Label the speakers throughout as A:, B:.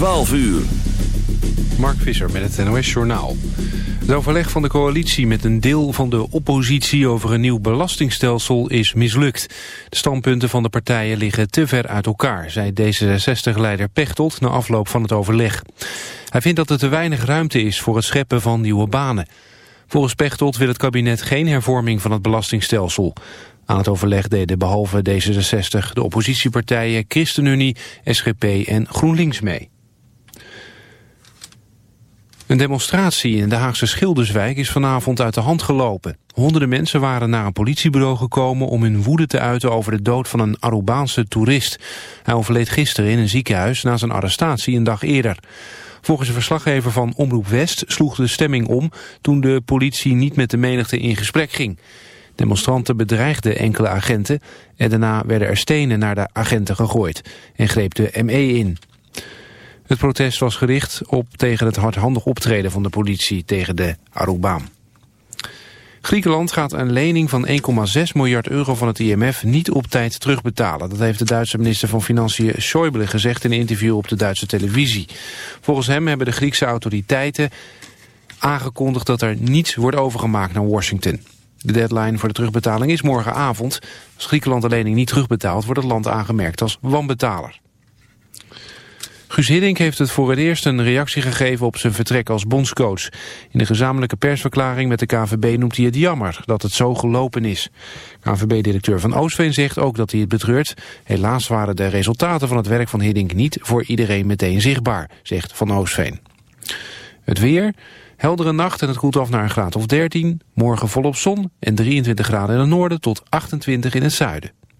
A: 12 uur.
B: Mark Visser met het NOS Journaal. Het overleg van de coalitie met een deel van de oppositie over een nieuw belastingstelsel is mislukt. De standpunten van de partijen liggen te ver uit elkaar, zei D66-leider Pechtold na afloop van het overleg. Hij vindt dat er te weinig ruimte is voor het scheppen van nieuwe banen. Volgens Pechtold wil het kabinet geen hervorming van het belastingstelsel. Aan het overleg deden behalve D66 de oppositiepartijen ChristenUnie, SGP en GroenLinks mee. Een demonstratie in de Haagse Schilderswijk is vanavond uit de hand gelopen. Honderden mensen waren naar een politiebureau gekomen om hun woede te uiten over de dood van een Arubaanse toerist. Hij overleed gisteren in een ziekenhuis na zijn arrestatie een dag eerder. Volgens een verslaggever van Omroep West sloeg de stemming om toen de politie niet met de menigte in gesprek ging. Demonstranten bedreigden enkele agenten en daarna werden er stenen naar de agenten gegooid en greep de ME in. Het protest was gericht op tegen het hardhandig optreden van de politie tegen de Arubaan. Griekenland gaat een lening van 1,6 miljard euro van het IMF niet op tijd terugbetalen. Dat heeft de Duitse minister van Financiën Schäuble gezegd in een interview op de Duitse televisie. Volgens hem hebben de Griekse autoriteiten aangekondigd dat er niets wordt overgemaakt naar Washington. De deadline voor de terugbetaling is morgenavond. Als Griekenland de lening niet terugbetaalt, wordt het land aangemerkt als wanbetaler. Guus Hiddink heeft het voor het eerst een reactie gegeven op zijn vertrek als bondscoach. In de gezamenlijke persverklaring met de KVB noemt hij het jammer dat het zo gelopen is. KVB-directeur Van Oostveen zegt ook dat hij het betreurt. Helaas waren de resultaten van het werk van Hiddink niet voor iedereen meteen zichtbaar, zegt Van Oostveen. Het weer... Heldere nacht en het koelt af naar een graad of 13. Morgen volop zon en 23 graden in het noorden tot 28 in het zuiden.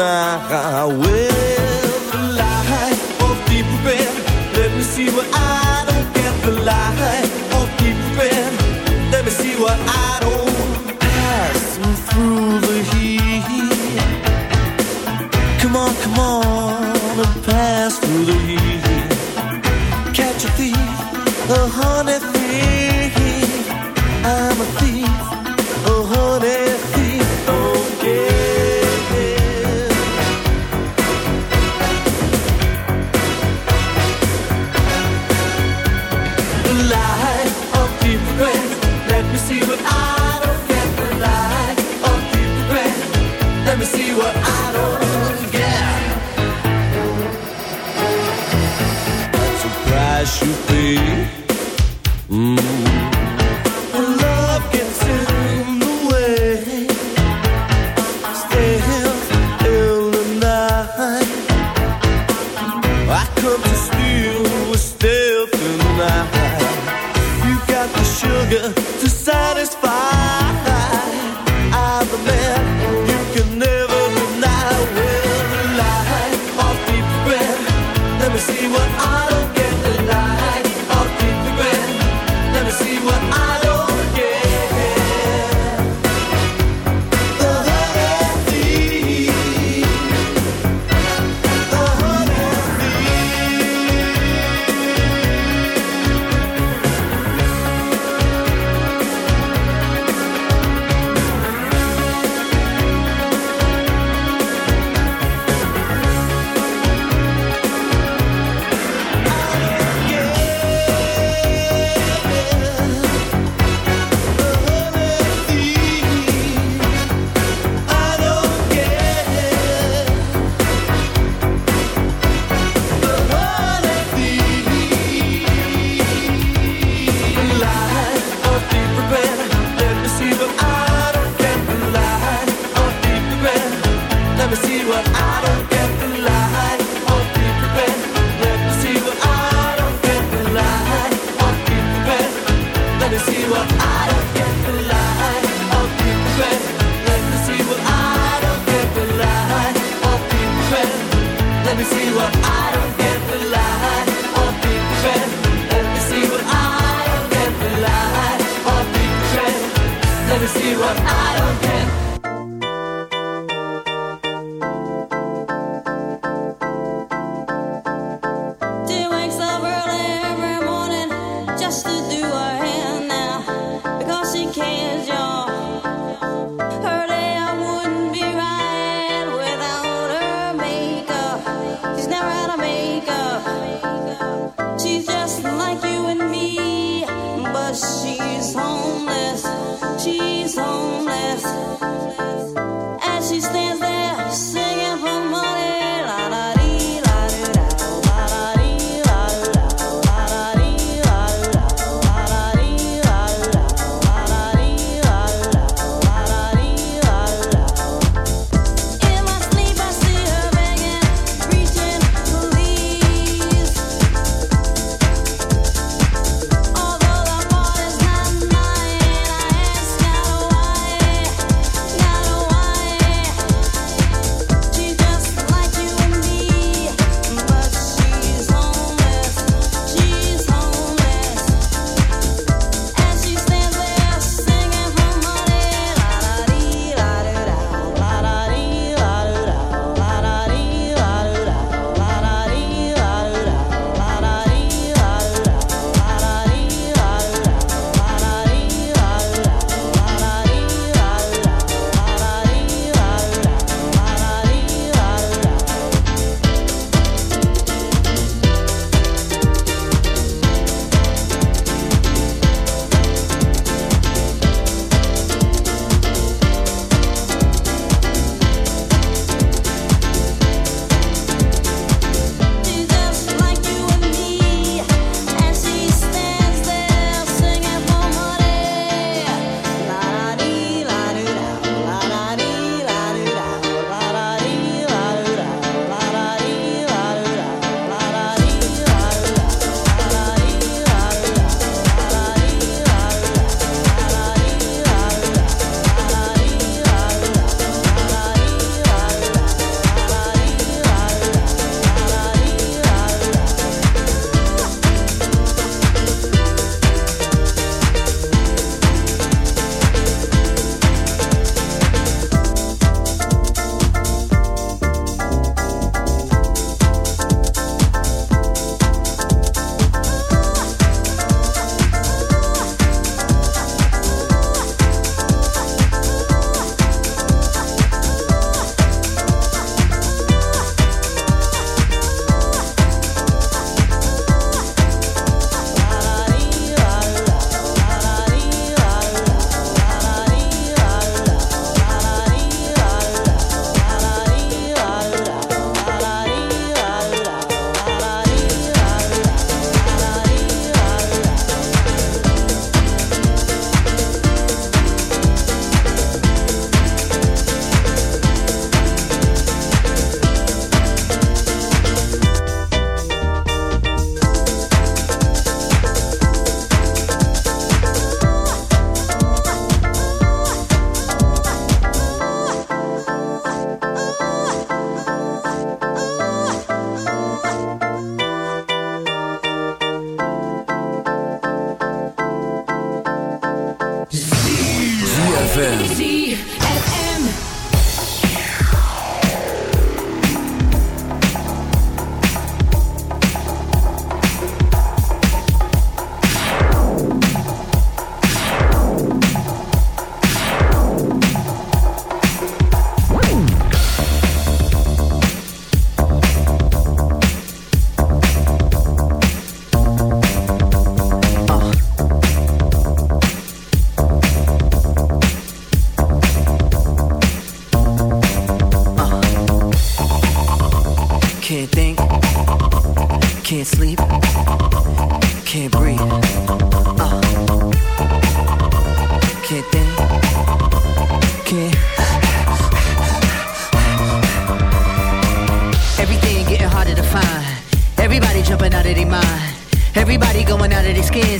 C: I will red. Let me see what I don't get. The light of deep. Let me see what I don't pass through the heat. Come on, come on, pass through the heat. Catch a thief, a honey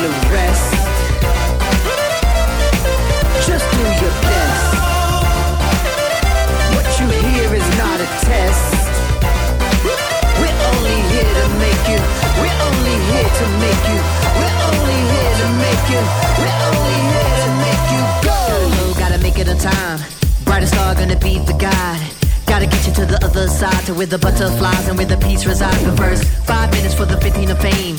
D: To rest. Just do your best. What you hear is not a test. We're only here to make you. We're only here to make you. We're only here to make you. We're only here to make you go. Gotta go, gotta make it on time. Brightest star gonna be the guide. Gotta get you to the other side, to where the butterflies and where the peace resides. But first, five minutes for the 15 of fame.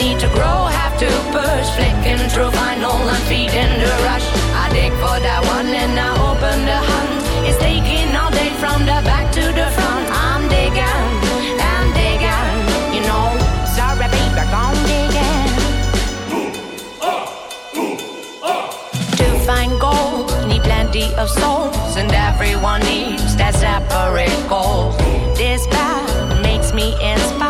E: need to grow, have to push. Flicking through vinyl and feeding the rush. I dig for that one and I open the hunt. It's taking all day from the back to the front. I'm digging, I'm digging, you know. Sorry, baby, I'm digging. To find gold, need plenty of souls, and everyone needs that separate goal. This path makes me inspired.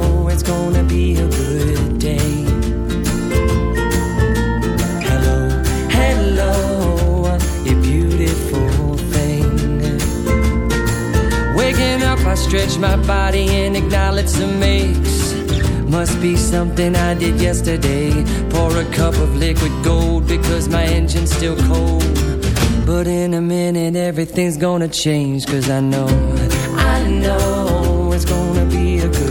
F: it's gonna be a good day. Hello, hello, you beautiful thing. Waking up, I stretch my body and acknowledge the makes. Must be something I did yesterday. Pour a cup of liquid gold because my engine's still cold. But in a minute, everything's gonna change. Cause I know, I know it's gonna be a good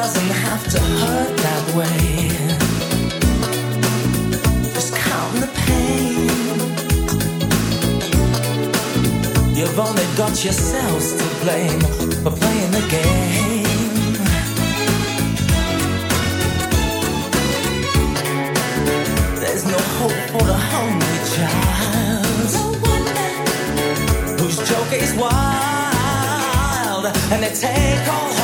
C: Doesn't have to hurt that way. Just count the pain. You've only got yourselves to blame for playing the game. There's no hope for the hungry child whose joke is wild, and they take all